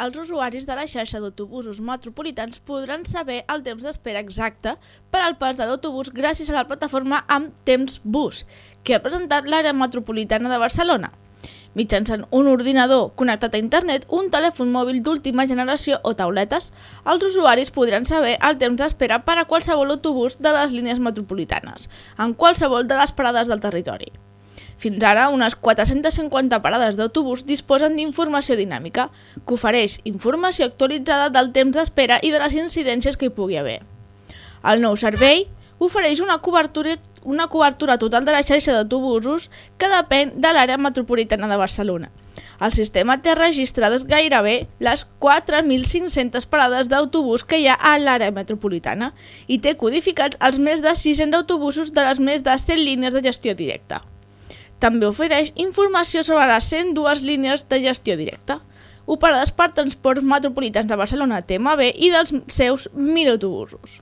Els usuaris de la xarxa d'autobusos metropolitans podran saber el temps d'espera exacte per al pas de l'autobús gràcies a la plataforma amb Temps Bus, que ha presentat l'àrea metropolitana de Barcelona. Mitjançant un ordinador connectat a internet, un telèfon mòbil d'última generació o tauletes, els usuaris podran saber el temps d'espera per a qualsevol autobús de les línies metropolitanes, en qualsevol de les parades del territori. Fins ara, unes 450 parades d'autobús disposen d'informació dinàmica, que ofereix informació actualitzada del temps d'espera i de les incidències que hi pugui haver. El nou servei ofereix una cobertura, una cobertura total de la xarxa d'autobusos que depèn de l'àrea metropolitana de Barcelona. El sistema té registrades gairebé les 4.500 parades d'autobús que hi ha a l'àrea metropolitana i té codificats els més de 600 autobusos de les més de 100 línies de gestió directa. També ofereix informació sobre les 102 línies de gestió directa, operades per Transports Metropolitans de Barcelona TMB i dels seus 1.000 autobusos.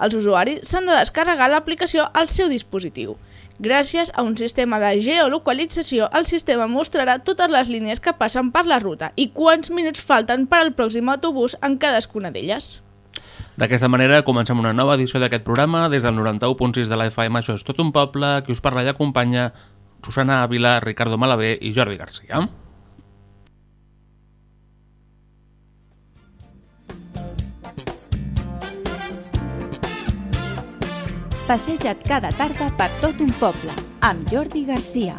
Els usuaris s'han de descarregar l'aplicació al seu dispositiu. Gràcies a un sistema de geolocalització, el sistema mostrarà totes les línies que passen per la ruta i quants minuts falten per al pròxim autobús en cadascuna d'elles. D'aquesta manera comencem una nova edició d'aquest programa des del 91.6 de la FM. Això és tot un poble, qui us parla i acompanya Susana Ávila, Ricardo Malavé i Jordi Garcia. Passeja't cada tarda per tot un poble, amb Jordi Garcia.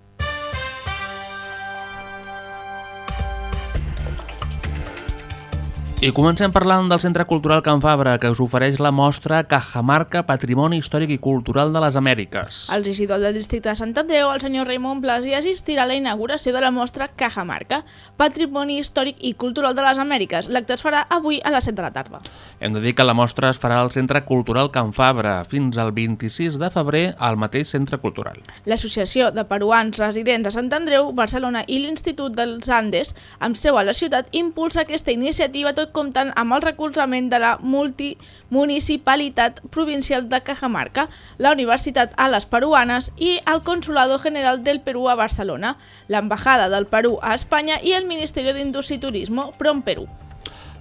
I comencem parlant del Centre Cultural Can Fabra, que us ofereix la mostra Cajamarca, Patrimoni Històric i Cultural de les Amèriques. El regidor del districte de Sant Andreu, el senyor Raimon Blasi, assistirà a la inauguració de la mostra Cajamarca, Patrimoni Històric i Cultural de les Amèriques. L'acte es farà avui a les 7 de la tarda. Hem de dir que la mostra es farà al Centre Cultural Can Fabra fins al 26 de febrer al mateix Centre Cultural. L'Associació de Peruans Residents a Sant Andreu, Barcelona i l'Institut dels Andes, amb seu a la ciutat, impulsa aquesta iniciativa tot comptant amb el recolzament de la multimunicipalitat provincial de Cajamarca, la Universitat a les Peruanes i el Consulado General del Perú a Barcelona, l'Embajada del Perú a Espanya i el Ministeri d'Indústria i Turismo, Prom Perú.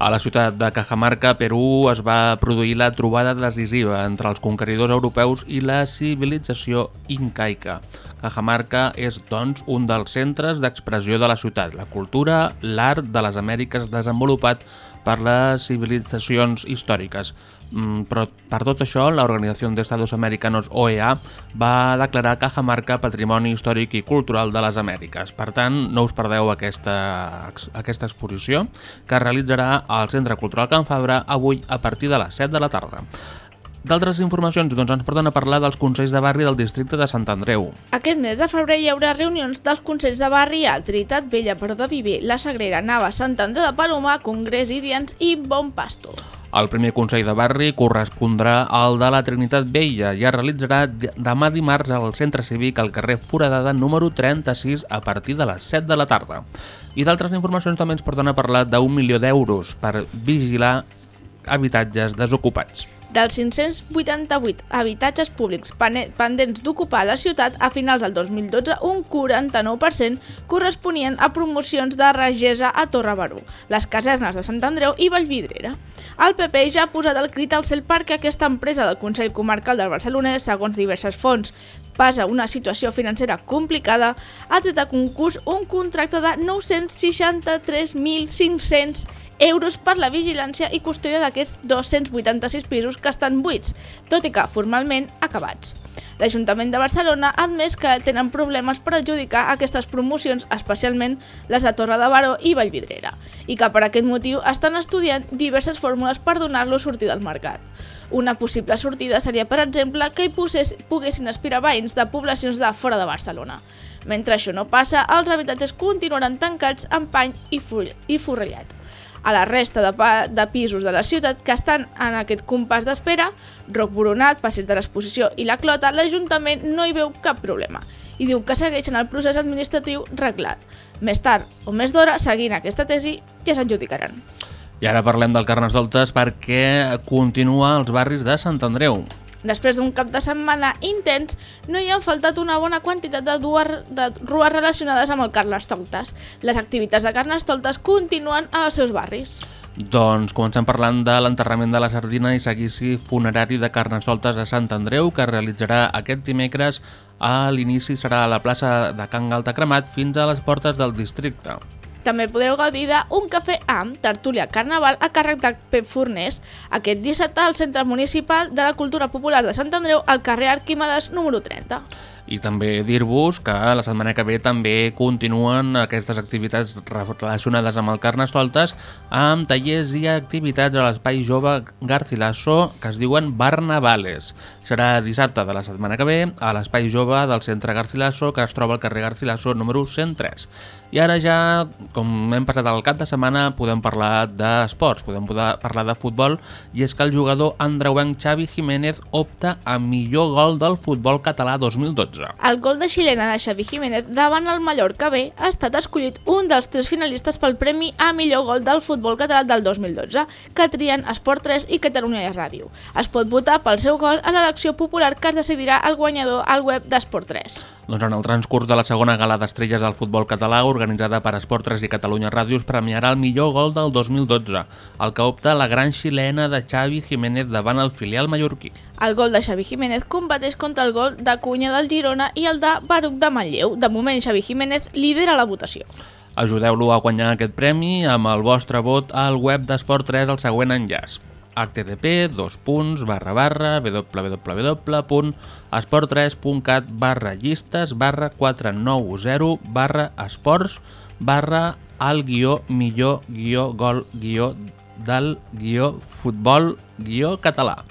A la ciutat de Cajamarca, Perú, es va produir la trobada decisiva entre els conqueridors europeus i la civilització incaica. Cajamarca és, doncs, un dels centres d'expressió de la ciutat, la cultura, l'art de les Amèriques desenvolupat per les civilitzacions històriques. Mm, però per tot això, l'Organització d'Estados Americanos, OEA, va declarar Cajamarca Patrimoni Històric i Cultural de les Amèriques. Per tant, no us perdeu aquesta, aquesta exposició que es realitzarà al Centre Cultural Can Fabra avui a partir de les 7 de la tarda. D'altres informacions doncs, ens porten a parlar dels Consells de Barri del districte de Sant Andreu. Aquest mes de febrer hi haurà reunions dels Consells de Barri a Trinitat Vella, Però de Viver, La Sagrera, Nava, Sant Andreu de Palomar, Congrés Idians i Bon Pastor. El primer Consell de Barri correspondrà al de la Trinitat Vella i es realitzarà demà dimarts al Centre Cívic al carrer Foradada número 36 a partir de les 7 de la tarda. I d'altres informacions també ens porten a parlar d'un milió d'euros per vigilar habitatges desocupats. Dels 588 habitatges públics pendents d'ocupar la ciutat a finals del 2012, un 49% corresponien a promocions de Regesa a Torre Baró, les casernes de Sant Andreu i Vallvidrera. El PP ja ha posat el crit al cel perquè aquesta empresa del Consell Comarcal del Barcelonès, segons diverses fonts, passa una situació financera complicada, ha tret a concurs un contracte de 963.500 euros per la vigilància i custòdia d'aquests 286 pisos que estan buits, tot i que formalment acabats. L'Ajuntament de Barcelona ha admès que tenen problemes per adjudicar aquestes promocions, especialment les de Torre de Baró i Vallvidrera, i que per aquest motiu estan estudiant diverses fórmules per donar-lo sortida al mercat. Una possible sortida seria, per exemple, que hi posés, poguessin aspirar veïns de poblacions de fora de Barcelona. Mentre això no passa, els habitatges continuaran tancats amb pany i, full, i forrellat. A la resta de, de pisos de la ciutat que estan en aquest compàs d'espera, Roc Boronat, Passeig de l'Exposició i la Clota, l'Ajuntament no hi veu cap problema i diu que segueixen el procés administratiu reglat. Més tard o més d'hora, seguint aquesta tesi, ja s'adjudicaran. I ara parlem del Carnestoltes perquè continua als barris de Sant Andreu. Després d'un cap de setmana intens, no hi ha faltat una bona quantitat de, dues, de rues relacionades amb el Carnestoltes. Les activitats de Carnestoltes continuen als seus barris. Doncs comencem parlant de l'enterrament de la sardina i seguici funerari de Carnestoltes a Sant Andreu que realitzarà aquest dimecres a l'inici serà a la plaça de Can Galta Cremat fins a les portes del districte. També podreu gaudir d'un cafè amb tertúlia carnaval a càrrec de Pep Fornés aquest dissabte al Centre Municipal de la Cultura Popular de Sant Andreu al carrer Arquímedes número 30. I també dir-vos que la setmana que ve també continuen aquestes activitats relacionades amb el Carnestoltes amb tallers i activitats a l'espai jove Garcilaso que es diuen Barnavales. Serà dissabte de la setmana que ve a l'espai jove del centre Garcilaso que es troba al carrer Garcilaso número 103. I ara ja, com hem passat el cap de setmana, podem parlar d'esports, podem parlar de futbol, i és que el jugador andreuenc Xavi Jiménez opta a millor gol del futbol català 2012. El gol de xilena de Xavi Jiménez davant el Mallorca B ha estat escollit un dels tres finalistes pel Premi a millor gol del futbol català del 2012, que trien Esport 3 i Catalunya i Ràdio. Es pot votar pel seu gol a l'elecció popular que es decidirà el guanyador al web d'Esport 3. Doncs en el transcurs de la segona gala d'estrelles del futbol català, organitzada per Esport 3 i Catalunya Ràdio, es premiarà el millor gol del 2012, el que opta la gran xilena de Xavi Jiménez davant el filial mallorquí. El gol de Xavi Jiménez competeix contra el gol de Cunha del Girona i el de Baruc de Manlleu. De moment, Xavi Jiménez lidera la votació. Ajudeu-lo a guanyar aquest premi amb el vostre vot al web d'Esport 3 al següent enllaç http dos punts barra barra www.esport3.cat barra llistes barra 490 barra esports barra al guió millor guió gol guió del guió futbol guió català.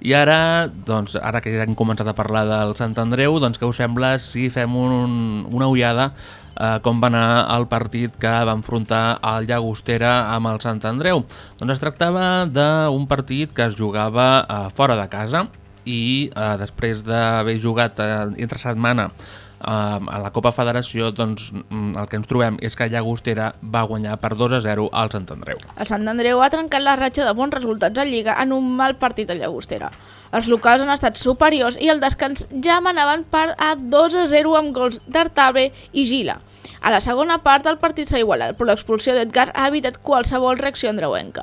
I ara, doncs, ara que ja hem començat a parlar del Sant Andreu, doncs què us sembla si fem un, una ullada eh, com va anar el partit que va enfrontar el Llagostera amb el Sant Andreu. Doncs es tractava d'un partit que es jugava eh, fora de casa i eh, després d'haver jugat eh, entre setmana a la Copa Federació doncs, mm, el que ens trobem és que Llagostera va guanyar per 2 a 0 al Sant Andreu. El Sant Andreu ha trencat la ratxa de bons resultats a Lliga en un mal partit a Llagostera. Els locals han estat superiors i el descans ja manaven per a 2 a 0 amb gols d'Artabre i Gila. A la segona part el partit s'ha igualat, però l'expulsió d'Edgar ha evitat qualsevol reacció andreuenca.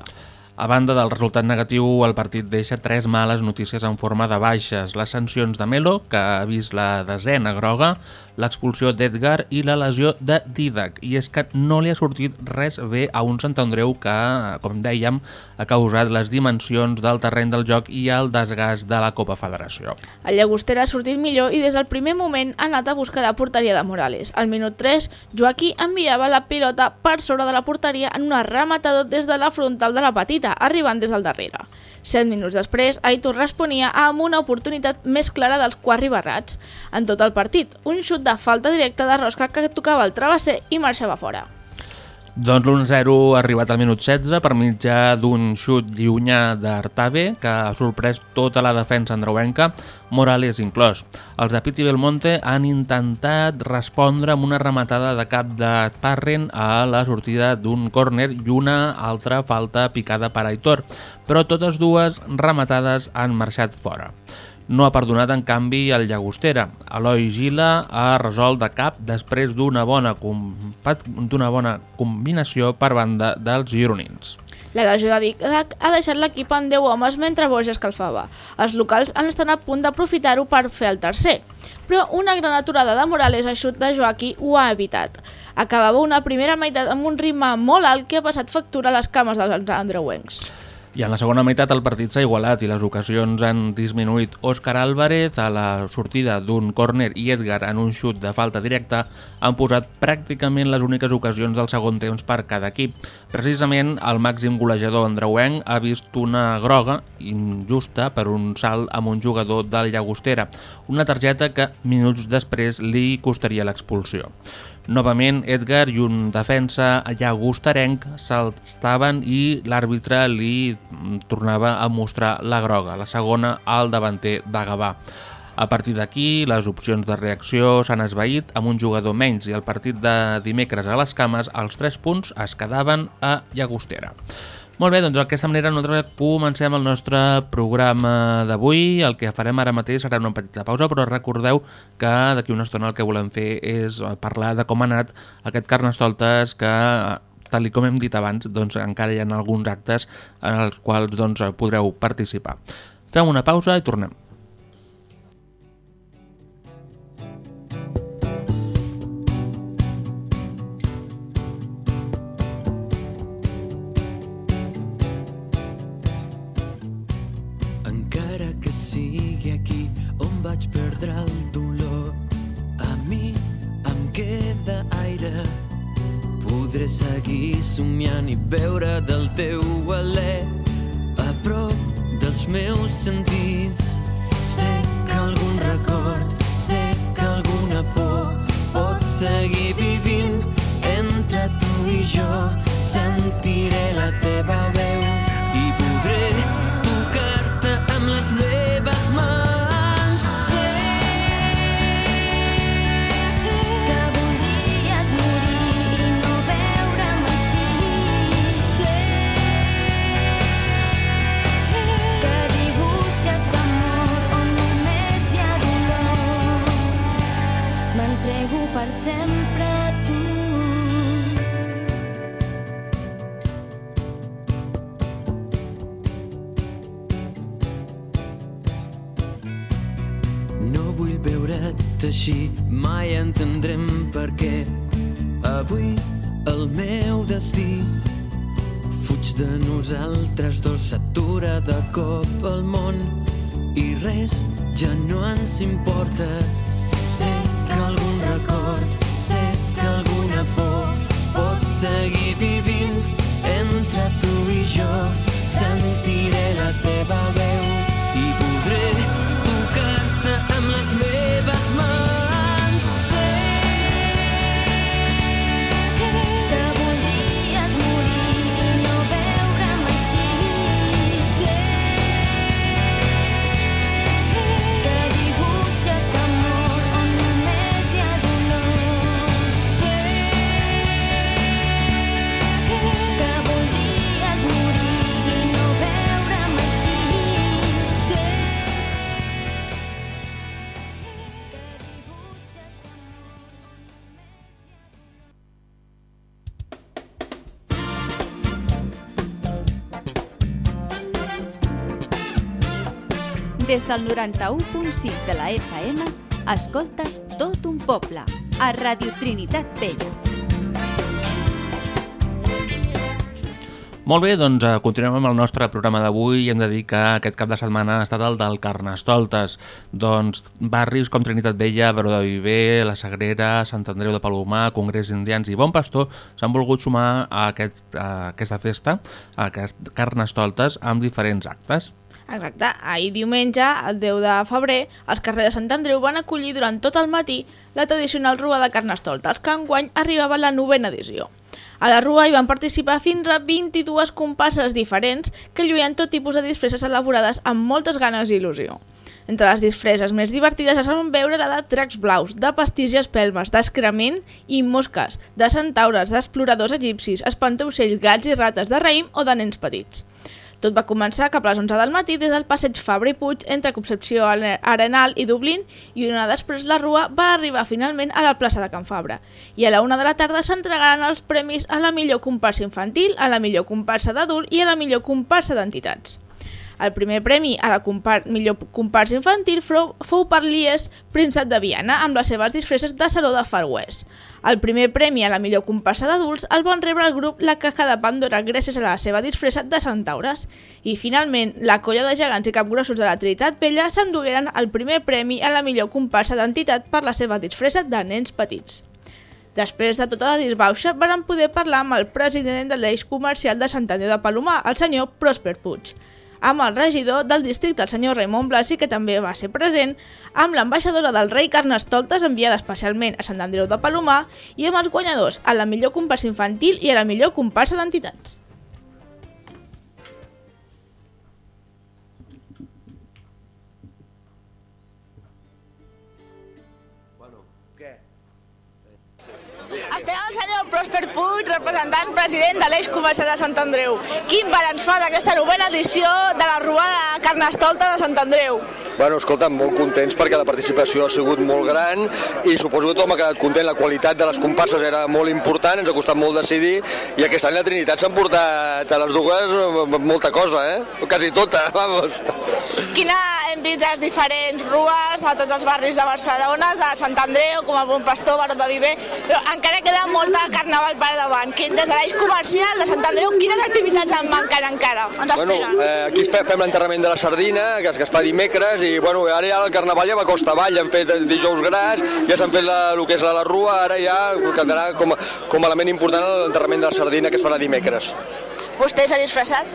A banda del resultat negatiu, el partit deixa tres males notícies en forma de baixes. Les sancions de Melo, que ha vist la desena groga, l'expulsió d'Edgar i la lesió de Didac. I és que no li ha sortit res bé a un Sant Andreu que, com dèiem, ha causat les dimensions del terreny del joc i el desgast de la Copa Federació. El Llagostera ha sortit millor i des del primer moment ha anat a buscar la porteria de Morales. Al minut 3, Joaquí enviava la pilota per sobre de la porteria en una rematada des de la frontal de la petita, arribant des del darrere. Set minuts després, Aitor responia amb una oportunitat més clara dels quatre barrats. En tot el partit, un xut de falta directa de rosca que tocava el travesser i marxava fora. Doncs l'1-0 ha arribat al minut 16 per mitjà d'un xut llunyà d'Artave que ha sorprès tota la defensa andreuenca, Morales inclòs. Els de Piti Belmonte han intentat respondre amb una rematada de cap de Parren a la sortida d'un córner i una altra falta picada per Aitor, però totes dues rematades han marxat fora. No ha perdonat, en canvi, el Llagostera. Eloi Gila ha resolt de cap després d'una bona, d'una bona combinació per banda dels gironins. La legió de Didac ha deixat l'equip en 10 homes mentre Boix escalfava. Els locals han estat a punt d'aprofitar-ho per fer el tercer, però una gran aturada de Morales a xut de Joaquí ho ha evitat. Acabava una primera meitat amb un ritme molt alt que ha passat factura a les cames dels andreuencs. I en la segona meitat el partit s'ha igualat i les ocasions han disminuït. Òscar Álvarez a la sortida d'un córner i Edgar en un xut de falta directa han posat pràcticament les úniques ocasions del segon temps per cada equip. Precisament el màxim golejador andreuenc ha vist una groga injusta per un salt amb un jugador del Llagostera, una targeta que minuts després li costaria l'expulsió. Novament, Edgar i un defensa llagostarenc saltaven i l'àrbitre li tornava a mostrar la groga, la segona al davanter de Gavà. A partir d'aquí, les opcions de reacció s'han esvaït amb un jugador menys i el partit de dimecres a les cames, els 3 punts es quedaven a Llagostera. Molt bé, doncs d'aquesta manera nosaltres comencem el nostre programa d'avui. El que farem ara mateix serà una petita pausa, però recordeu que d'aquí una estona el que volem fer és parlar de com ha anat aquest Carnestoltes que tal i com hem dit abans, doncs encara hi ha alguns actes en els quals doncs, podreu participar. Fem una pausa i tornem. Podré seguir somiant i veure del teu alè a prop dels meus sentits. Sé que algun record, sé que alguna por pot seguir vivint entre tu i jo. Sentiré la teva veu M'entrego per sempre a tu. No vull veure't així, mai entendrem per què. Avui el meu destí fuig de nosaltres dos, s'atura de cop el món i res ja no ens importa. Seguir vivint entre tu i jo. Sentiré la teva veu Des del 91.6 de la FM, escoltes tot un poble, a Radio Trinitat Vella. Molt bé, doncs eh, continuem amb el nostre programa d'avui i hem de dir que aquest cap de setmana ha estat el del Carnestoltes. Doncs barris com Trinitat Vella, Baró de Viver, La Sagrera, Sant Andreu de Palomar, Congrés Indians i Bon Pastor s'han volgut sumar a, aquest, a aquesta festa, a aquest Carnestoltes, amb diferents actes. Exacte, ahir diumenge, el 10 de febrer, els carrers de Sant Andreu van acollir durant tot el matí la tradicional Rua de Carnestoltes, que enguany arribava a la novena edició. A la Rua hi van participar fins a 22 comparses diferents que lluïen tot tipus de disfresses elaborades amb moltes ganes i il·lusió. Entre les disfresses més divertides es van veure la de dracs blaus, de pastís i espelmes, d'escrament i mosques, de centaures, d'exploradors egipcis, espantaocells, gats i rates, de raïm o de nens petits. Tot va començar cap a les 11 del matí des del passeig Fabra i Puig entre Concepció Arenal i Dublín i una hora després la Rua va arribar finalment a la plaça de Can Fabra. I a la una de la tarda s'entregaran els premis a la millor comparsa infantil, a la millor comparsa d'adult i a la millor comparsa d'entitats. El primer premi a la compar millor comparsa infantil fou, per l'IES Príncep de Viana amb les seves disfresses de Saló de Far West. El primer premi a la millor comparsa d'adults el van rebre el grup La Caja de Pandora gràcies a la seva disfressa de centaures. I finalment, la colla de gegants i capgrossos de la Trinitat Vella s'endugueren el primer premi a la millor comparsa d'entitat per la seva disfressa de nens petits. Després de tota la disbauxa, van poder parlar amb el president de l'eix comercial de Sant Andreu de Palomar, el senyor Prosper Puig, amb el regidor del districte, el senyor Raimon Blasi, que també va ser present, amb l'ambaixadora del rei Carnestoltes, enviada especialment a Sant Andreu de Palomar, i amb els guanyadors a la millor comparsa infantil i a la millor comparsa d'entitats. Prosper Puig, representant president de l'Eix Comercial de Sant Andreu. Quin balanç fa d'aquesta novena edició de la Ruada Carnestolta de Sant Andreu? Bueno, escolta, molt contents perquè la participació ha sigut molt gran i suposo que tothom ha quedat content. La qualitat de les comparses era molt important, ens ha costat molt decidir i aquest any la Trinitat s'han portat a les dues eh, molta cosa, eh? Quasi tota, vamos. Quina hem vist les diferents rues a tots els barris de Barcelona, de Sant Andreu, com el Bon Pastor, Baró de Viver, però encara queda molt de carnaval per davant. Quin, des de l'eix comercial de Sant Andreu, quines activitats en manquen encara? Ens Bueno, esperen? eh, aquí fe- fem l'enterrament de la sardina, que es, que es fa dimecres, i bueno, ara ja el carnaval ja va a costa avall, han fet dijous gras, ja s'han fet la, el que és la, la rua, ara ja quedarà com, a- com a element important l'enterrament de la sardina que es farà dimecres. Vostè s'ha disfressat?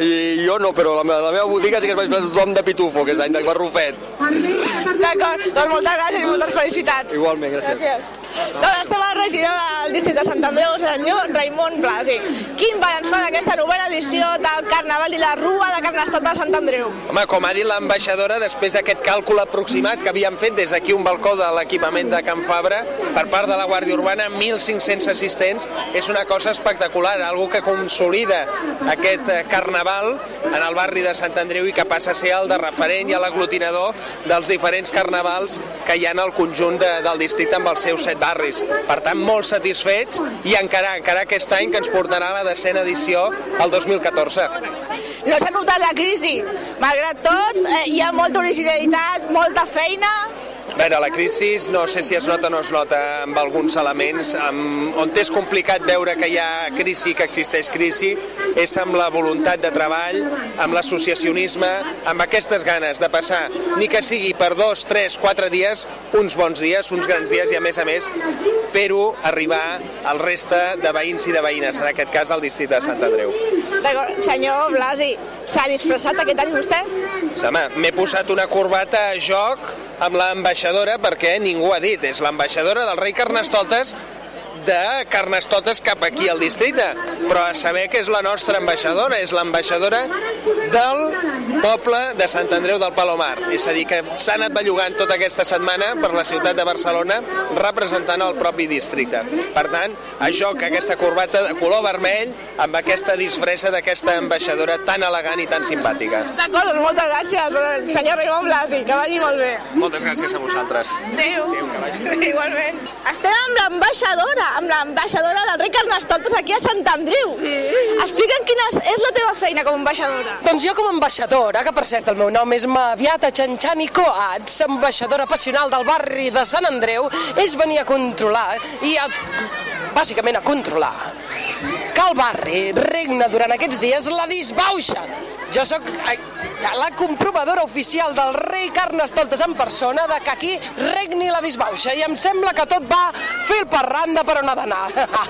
I jo no, però la, meva- la meva botiga sí que es va fer tothom de pitufo aquest any, de barrufet. D'acord, doncs moltes gràcies i moltes felicitats. Igualment, gràcies. Gràcies. Doncs estem al regidor del districte de Sant Andreu, senyor Raimon Blasi. Quin balanç fa d'aquesta novena edició del Carnaval i la Rua de Carnestolta de Sant Andreu? Home, com ha dit l'ambaixadora, després d'aquest càlcul aproximat que havíem fet des d'aquí un balcó de l'equipament de Can Fabra, per part de la Guàrdia Urbana, 1.500 assistents, és una cosa espectacular, algo que consolida aquest eh, carnaval en el barri de Sant Andreu i que passa a ser el de referent i l'aglutinador dels diferents carnavals que hi ha en el conjunt de, del districte amb els seus set barris. Per tant, molt satisfets i encara, encara aquest any que ens portarà la decena edició el 2014. No s'ha notat la crisi. Malgrat tot, eh, hi ha molta originalitat, molta feina. A veure, la crisi no sé si es nota o no es nota amb alguns elements. Amb, on és complicat veure que hi ha crisi, que existeix crisi, és amb la voluntat de treball, amb l'associacionisme, amb aquestes ganes de passar, ni que sigui per dos, tres, quatre dies, uns bons dies, uns grans dies i, a més a més, fer-ho arribar al reste de veïns i de veïnes, en aquest cas del districte de Sant Andreu. D'acord, senyor Blasi, s'ha disfressat aquest any vostè? Home, m'he posat una corbata a joc amb l'ambaixadora perquè ningú ha dit, és l'ambaixadora del rei Carnestoltes de Carnestoltes cap aquí al districte, però a saber que és la nostra ambaixadora, és l'ambaixadora del poble de Sant Andreu del Palomar. És a dir, que s'ha anat bellugant tota aquesta setmana per la ciutat de Barcelona representant el propi districte. Per tant, a joc aquesta corbata de color vermell amb aquesta disfressa d'aquesta ambaixadora tan elegant i tan simpàtica. D'acord, doncs moltes gràcies, senyor Raimon Blasi, que vagi molt bé. Moltes gràcies a vosaltres. Adéu. Igualment. Estem amb l'ambaixadora, amb l'ambaixadora del rei Carnestoltes aquí a Sant Andreu. Sí. Explica'm quina és- és la teva feina com a ambaixadora. Doncs jo com a ambaixadora, que per cert el meu nom és Maviata Xanxani Coats, ambaixadora passional del barri de Sant Andreu, és venir a controlar i a, bàsicament a controlar que el barri regna durant aquests dies la disbauxa. Jo sóc la comprovadora oficial del rei Carnestoltes en persona de que aquí regni la disbauxa i em sembla que tot va fil per randa per on ha d'anar.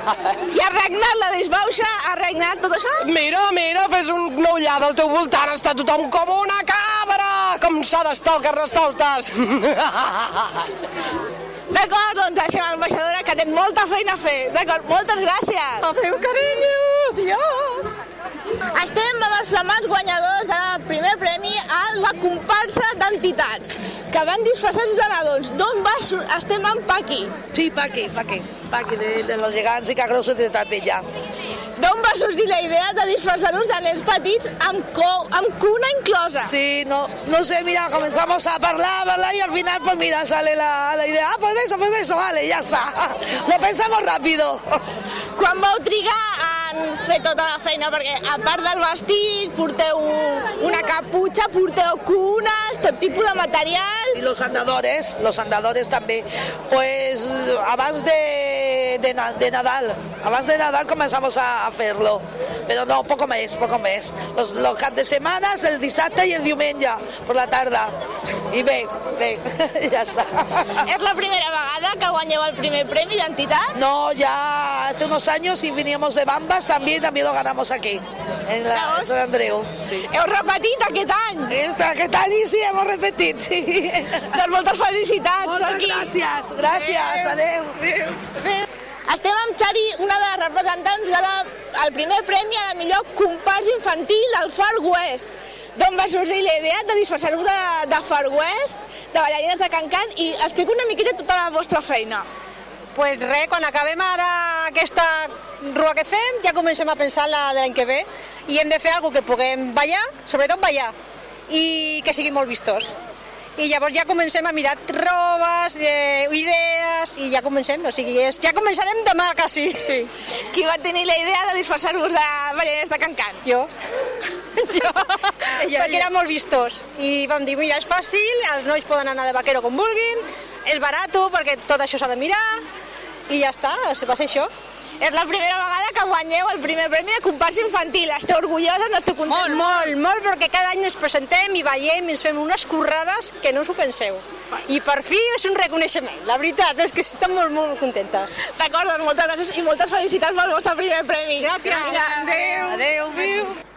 I ha regnat la disbauxa? Ha regnat tot això? Mira, mira, fes un una ullada al teu voltant, està tothom com una cabra! Com s'ha d'estar el Carnestoltes! D'acord, doncs deixem l'ambaixadora que té molta feina a fer. D'acord, moltes gràcies. Adéu, carinyo, adiós. Estem amb els flamants guanyadors del primer premi a la comparsa d'entitats, que van disfressats de nadons. D'on va? Estem amb Paqui. Sí, Paqui, Paqui. Paqui de, de los gegants i Cagrosso de Tapella. D'on va sorgir la idea de disfressar-los de nens petits amb, co amb cuna inclosa? Sí, no, no sé, mira, comenzamos a hablar, hablar y al final, pues mira, sale la, la idea. Ah, pues eso, pues eso, vale, ya está. Lo pensamos rápido. Quan vau trigar en fer tota la feina? Perquè a part del vestit porteu una caputxa, porteu cunes, tot tipus de material. Y los andadores, los andadores también. Pues abans de, de, de Nadal, abans de Nadal comenzamos a hacerlo. Pero no, poco més, poco més. Los, los cap de setmana, el dissabte i el diumenge, por la tarda. I bé, bé, ja està. És la primera vegada que guanyeu el primer premi d'entitat? No, ya hace unos años y veníamos de Bambas, también, también lo ganamos aquí, en la en Sant Andreu. Sí. Heu repetit aquest any? Este, aquest any sí, hemos repetit, sí. Doncs moltes felicitats. Moltes Joaquim. gràcies, gràcies, adeu. Bé, estem amb Xari, una de les representants del de la, el primer premi a la millor compàs infantil al Far West. D'on va sorgir la idea de disfressar-vos de, de Far West, de ballarines de Can-Can, i explico una miqueta tota la vostra feina. pues res, quan acabem ara aquesta rua que fem, ja comencem a pensar la de l'any que ve i hem de fer alguna que puguem ballar, sobretot ballar, i que sigui molt vistós. I llavors ja comencem a mirar robes, eh, idees, i ja comencem, o sigui, és, ja començarem demà, quasi. Sí. Qui va tenir la idea de disfressar-vos de ballarines de Can-Can? Jo. jo, perquè era molt vistós. I vam dir, mira, és fàcil, els nois poden anar de vaquero com vulguin, és barato perquè tot això s'ha de mirar, i ja està, va ser això. És la primera vegada que guanyeu el primer premi de compàs infantil. Esteu orgullosos, esteu contents? Molt, molt, molt, perquè cada any ens presentem i veiem i ens fem unes currades que no us ho penseu. I per fi és un reconeixement, la veritat, és que estem molt, molt contentes. D'acord, doncs moltes gràcies i moltes felicitats pel vostre primer premi. Gràcies. Adéu. Adéu. Adéu.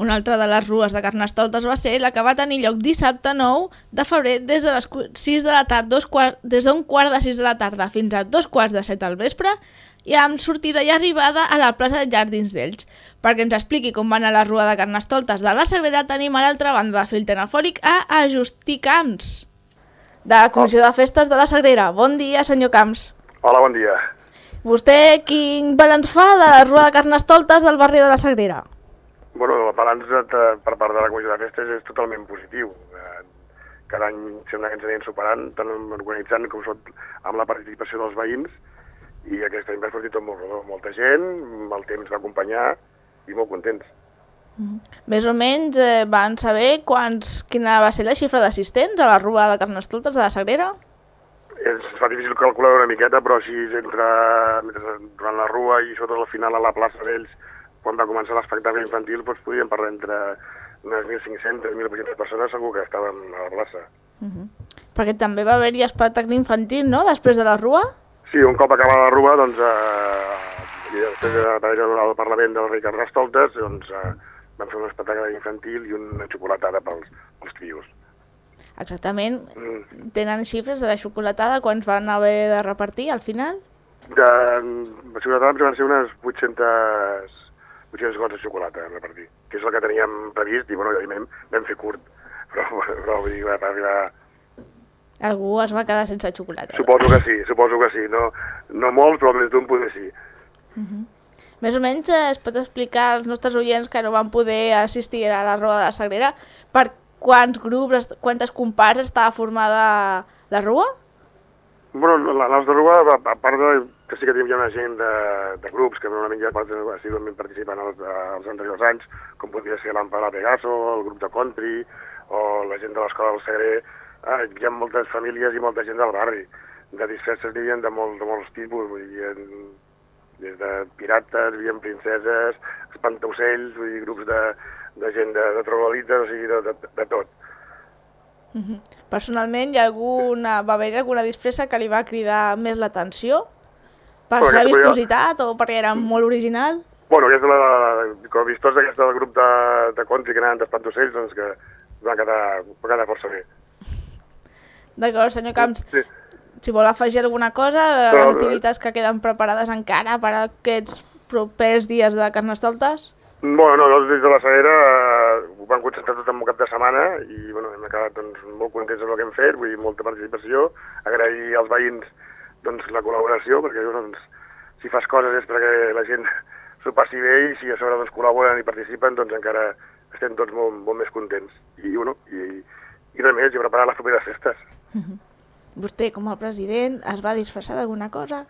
Una altra de les rues de Carnestoltes va ser la que va tenir lloc dissabte 9 de febrer des de les 6 de la tarda, dos quart, des d'un quart de 6 de la tarda fins a dos quarts de 7 al vespre i amb sortida i arribada a la plaça de Jardins d'Ells. Perquè ens expliqui com va anar la rua de Carnestoltes de la Sagrera tenim a l'altra banda de fil telefònic a Agustí Camps, de la Comissió de Festes de la Sagrera. Bon dia, senyor Camps. Hola, bon dia. Vostè quin balanç fa de la rua de Carnestoltes del barri de la Sagrera? Bueno, el balanç de, per part de la Comissió de Festes és totalment positiu. Eh, Cada any sembla que ens anem superant, tant organitzant com tot amb la participació dels veïns, i aquest any va sortir tot molt rodó. Molta gent, el temps va acompanyar i molt contents. Més o menys eh, van saber quants, quina va ser la xifra d'assistents a la rua de Carnestoltes de la Sagrera? És, es fa difícil calcular una miqueta, però així entre, entre durant la rua i sobretot al final a la plaça d'ells, quan va començar l'espectacle infantil, doncs podíem parlar entre unes 1.500 1.800 persones segur que estaven a la plaça. Perquè també va haver-hi espectacle infantil, no?, després de la rua? Sí, un cop acabada la rua, doncs, eh, i després de aparèixer al Parlament del rei Carnestoltes, doncs, eh, vam fer un espectacle infantil i una xocolatada pels, pels trios. Exactament. Mm. Tenen xifres de la xocolatada, quants van haver de repartir al final? De, la xocolatada van ser unes 800, 800 gots de xocolata a repartir, que és el que teníem previst, i bueno, evidentment vam fer curt, però, però vull dir, va arribar... Algú es va quedar sense xocolata. Suposo que sí, suposo que sí, no, no molts, però més d'un poder sí. Més o menys eh, es pot explicar als nostres oients que no van poder assistir a la Rua de la Sagrera per quants grups, quantes comparses estava formada la Rua? Bueno, la, la de Rua, a part de que sí que tenim ja una gent de, de grups que normalment ja assiduament participen als, als anteriors anys, com podria ser l'Ampara Pegaso, el grup de country, o la gent de l'escola del Segre, ah, hi ha moltes famílies i molta gent del barri, de disfresses n'hi havia de, molt, de molts tipus, vull dir, des de pirates, hi havia princeses, espantaocells, vull dir, grups de, de gent de, de troglodites, o sigui, de, de, de tot. Mhm. Personalment, hi ha alguna, va haver alguna disfressa que li va cridar més l'atenció? Per Bueno, la vistositat o perquè era molt original? Bueno, aquesta, la, la, com he vist tots aquesta del grup de, de country que anaven d'espantaocells, doncs que va quedar, va quedar força bé. D'acord, senyor Camps. Sí. Si vol afegir alguna cosa, No, les activitats que queden preparades encara per a aquests propers dies de Carnestoltes? Bueno, no, nosaltres des de la Sagrera eh, ho vam concentrar tot en un cap de setmana i bueno, hem acabat doncs, molt contents amb el que hem fet, vull dir, molta participació, agrair als veïns doncs, la col·laboració, perquè doncs, si fas coses és perquè la gent s'ho passi bé i si a sobre doncs, col·laboren i participen, doncs encara estem tots molt, molt més contents. I, bueno, i, i res més, i preparar les properes festes. Vostè, com a president, es va disfressar d'alguna cosa?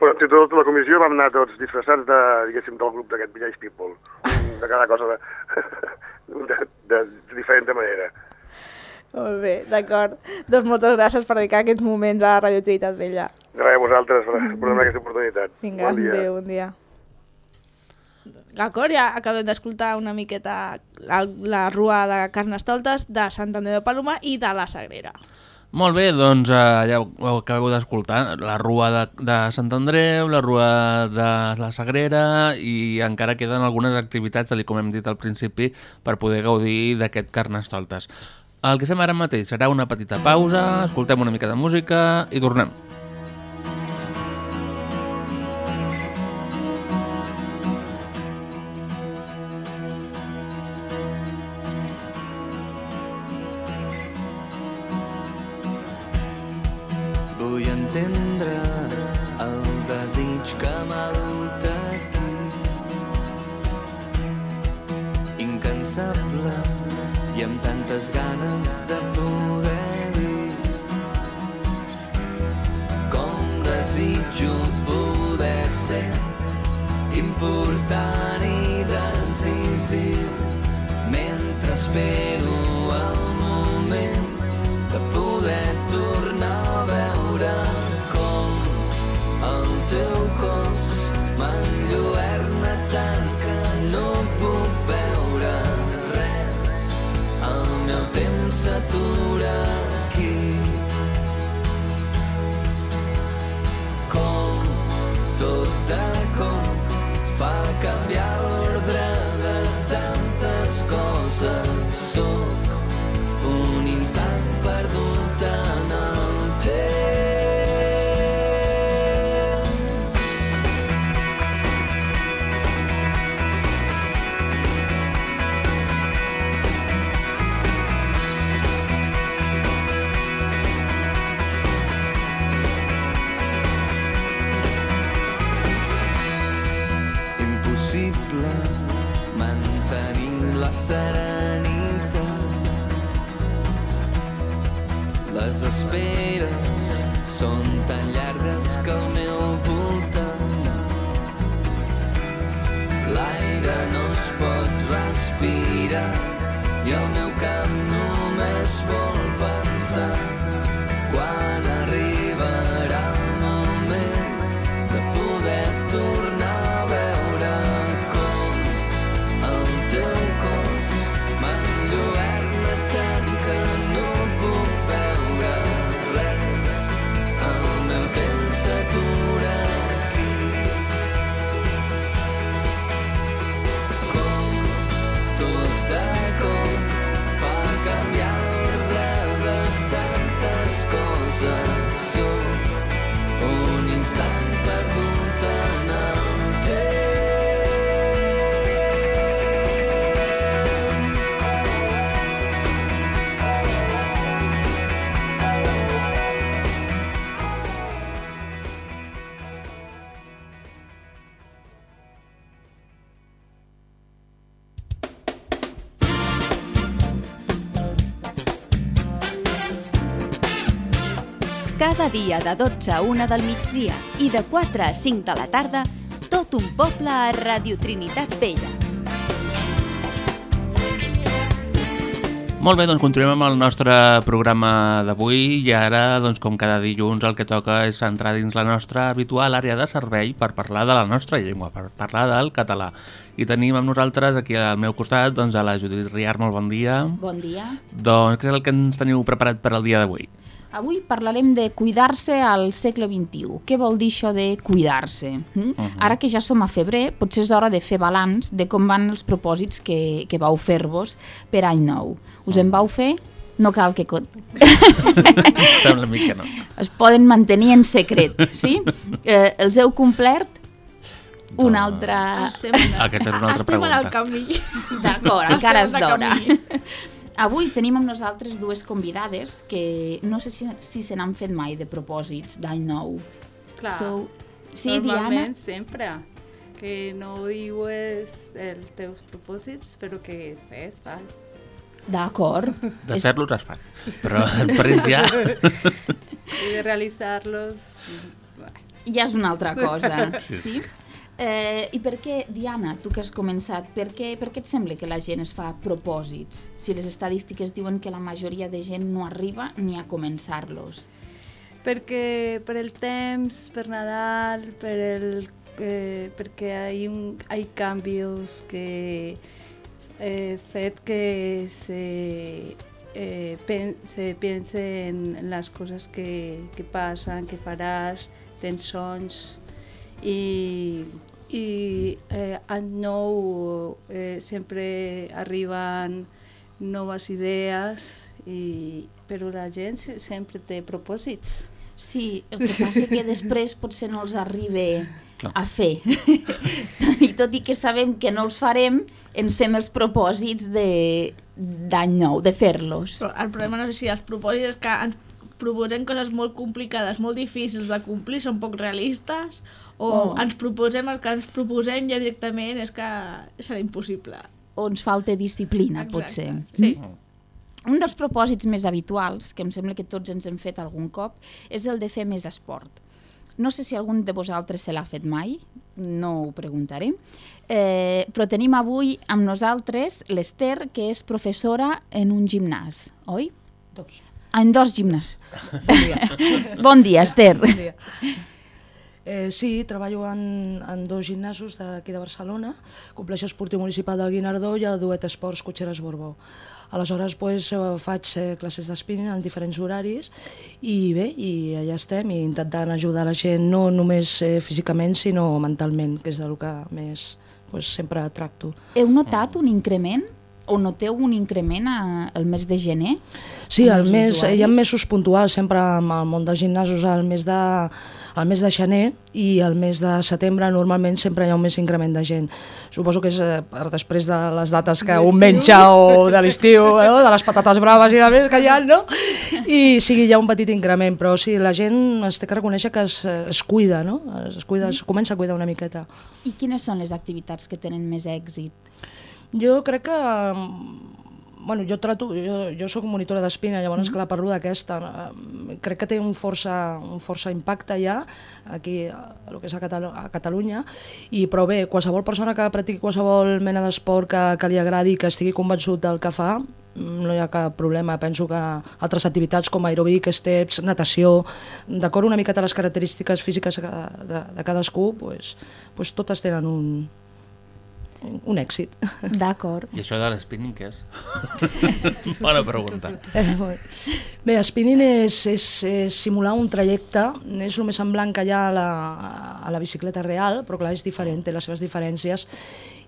Però entre tota la comissió vam anar tots disfressats de, diguéssim, del grup d'aquest Village People. De cada cosa de, de, de, de diferent manera. Molt bé, d'acord. Doncs moltes gràcies per dedicar aquests moments a Radio Trinitat Vella. Res, a vosaltres per, per donar aquesta oportunitat. Vinga, bon dia. adéu, bon dia. D'acord, ja acabem d'escoltar una miqueta la, la rua de Carnestoltes de Sant Andreu de Paloma i de la Sagrera. Molt bé, doncs eh, ja ho, acabeu d'escoltar. La rua de, de Sant Andreu, la rua de la Sagrera i encara queden algunes activitats, tal com hem dit al principi, per poder gaudir d'aquest Carnestoltes. El que fem ara mateix serà una petita pausa, escoltem una mica de música i tornem. Cada dia de 12 a 1 del migdia i de 4 a 5 de la tarda, tot un poble a Radio Trinitat Vella. Molt bé, doncs continuem amb el nostre programa d'avui i ara, doncs, com cada dilluns, el que toca és entrar dins la nostra habitual àrea de servei per parlar de la nostra llengua, per parlar del català. I tenim amb nosaltres aquí al meu costat doncs, a la Judit Riar, molt bon dia. Bon dia. Doncs què és el que ens teniu preparat per al dia d'avui? Avui parlarem de cuidar-se al segle XXI. Què vol dir això de cuidar-se? Mm? Mhm. Ara que ja som a febrer, potser és hora de fer balanç de com van els propòsits que, que vau fer-vos per any nou. Us en vau fer? No cal que... Sembla mica, no? Es poden mantenir en secret, sí? Eh, els heu complert? Una altra... Estem, Aquesta és una altra estem en el pregunta. camí. D'acord, encara és Estem d'hora. Avui tenim amb nosaltres dues convidades que no sé si, si se n'han fet mai de propòsits d'any nou. Clar. Sou... Sí, Normalment, Diana? sempre. Que no dius els teus propòsits, però que fes, fas. D'acord. De fer-los es fan, però després ja... y de realizarlos. bueno. ja és una altra cosa. Sí. sí? Eh, I per què, Diana, tu que has començat, per què, per què et sembla que la gent es fa propòsits si les estadístiques diuen que la majoria de gent no arriba ni a començar-los? Perquè per el temps, per Nadal, per el, eh, perquè un, hay cambios que eh, fet que se, eh, pen, se piense en las cosas que, que pasan, que faràs, tens sons i, i eh, any nou eh, sempre arriben noves idees i, però la gent se- sempre té propòsits. Sí, el que passa que després potser no els arriba Clar. a fer. I tot i que sabem que no els farem, ens fem els propòsits de- d'any nou, de fer-los. El problema no sé si els propòsits és que ens proposem coses molt complicades, molt difícils de complir, són poc realistes, o Oh. ens proposem el que ens proposem ja directament és que serà impossible. O ens falta disciplina, Exacte, potser. sí. Mm? Un dels propòsits més habituals, que em sembla que tots ens hem fet algun cop, és el de fer més esport. No sé si algun de vosaltres se l'ha fet mai, no ho preguntaré, eh, però tenim avui amb nosaltres l'Ester, que és professora en un gimnàs, oi? Dos. En dos gimnàs. Bon dia. bon dia, Ester. Bon dia. Eh, sí, treballo en, en dos gimnasos d'aquí de Barcelona, Complex Esportiu Municipal del Guinardó i el Duet Esports Cotxeres Borbó. Aleshores pues, eh, faig eh, classes d'espinning en diferents horaris i bé, i allà estem i intentant ajudar la gent no només eh, físicament sinó mentalment, que és del que més pues, sempre tracto. Heu notat un increment? O noteu un increment a, al mes de gener? Sí, el mes, hi ha mesos puntuals sempre amb el món dels gimnasos al mes de, al mes de gener i el mes de setembre normalment sempre hi ha un més increment de gent. Suposo que és eh, per després de les dates que un menja o de l'estiu, eh, de les patates braves i de més que hi ha, no? I sí, hi ha un petit increment, però sí, la gent es té que reconèixer que es, es cuida, no? Es, cuida, es comença a cuidar una miqueta. I quines són les activitats que tenen més èxit? Jo crec que bueno, jo trato, jo, jo sóc monitora d'espina, llavors mm -hmm. clar, parlo d'aquesta. eh, Crec que té un força, un força impacte ja aquí a el que és a, Catalu a Catalunya, i però bé, qualsevol persona que practiqui qualsevol mena d'esport que, que li agradi, que estigui convençut del que fa, mm, no hi ha cap problema. Penso que altres activitats com aeròbic, steps, natació, d'acord una miqueta a les característiques físiques de, de, de cadascú, pues, pues totes tenen un, un èxit. D'acord. I això de l'spinning què és? Bona pregunta. Bé, spinning és, és, és simular un trajecte, és el més semblant que hi ha a la, a la bicicleta real, però clar, és diferent, té les seves diferències,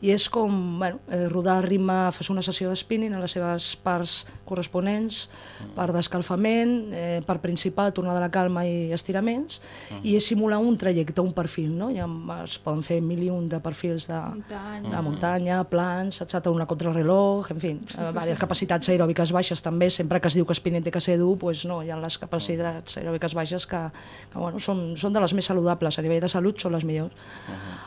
i és com bueno, eh, rodar al ritme, fas una sessió de spinning a les seves parts corresponents, per d'escalfament, eh, per principal, tornada a la calma i estiraments, i és simular un trajecte, un perfil, no? Ja es poden fer mil i un de perfils de, de muntanya, plans, etc. una contrarreloj, en fi, eh, diverses capacitats aeròbiques baixes també, sempre que es diu que spinning té que ser dur, doncs no, hi ha les capacitats aeròbiques baixes que, que bueno, són, són de les més saludables, a nivell de salut són les millors.